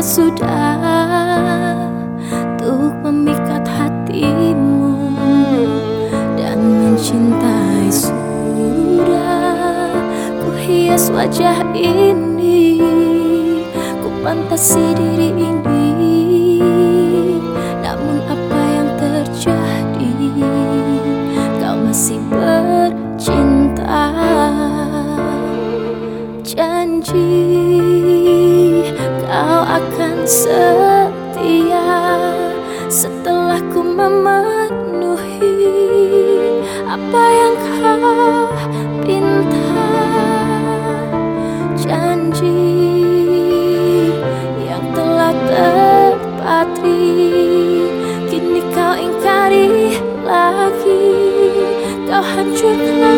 sudah Untuk memikat hatimu Dan mencintai sudah. Ku hias wajah ini Ku pantasi diri ini. Namun apa yang terjadi? Kau masih bercinta. Janji kau akan setia setelah ku memenuhi apa yang kau pinta. Janji yang telah terpatri kini kau ingkari lagi. Kau hancurkan